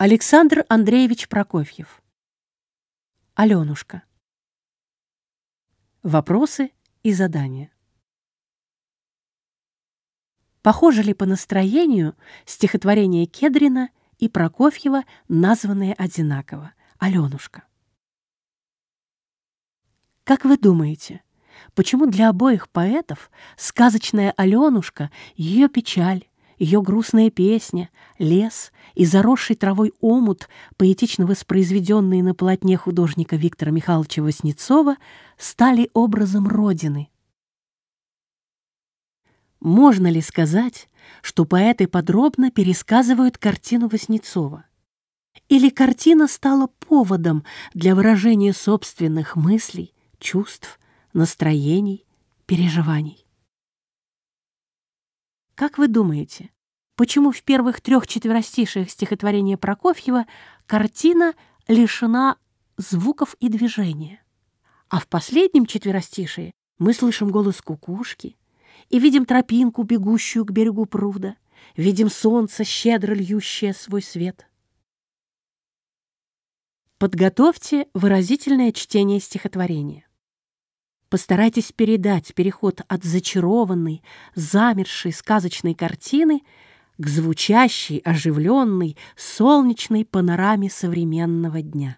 Александр Андреевич Прокофьев. Аленушка. Вопросы и задания. Похоже ли по настроению стихотворение Кедрина и Прокофьева, названные одинаково «Аленушка»? Как вы думаете, почему для обоих поэтов сказочная Аленушка, ее печаль, ее грустная песня, лес и заросший травой омут, поэтично воспроизведенные на полотне художника Виктора Михайловича Васнецова, стали образом Родины. Можно ли сказать, что поэты подробно пересказывают картину Васнецова? Или картина стала поводом для выражения собственных мыслей, чувств, настроений, переживаний? Как вы думаете, почему в первых трех четверостишиях стихотворения Прокофьева картина лишена звуков и движения? А в последнем четверостишии мы слышим голос кукушки и видим тропинку, бегущую к берегу пруда, видим солнце, щедро льющее свой свет. Подготовьте выразительное чтение стихотворения. Постарайтесь передать переход от зачарованной, замершей сказочной картины к звучащей, оживленной, солнечной панораме современного дня.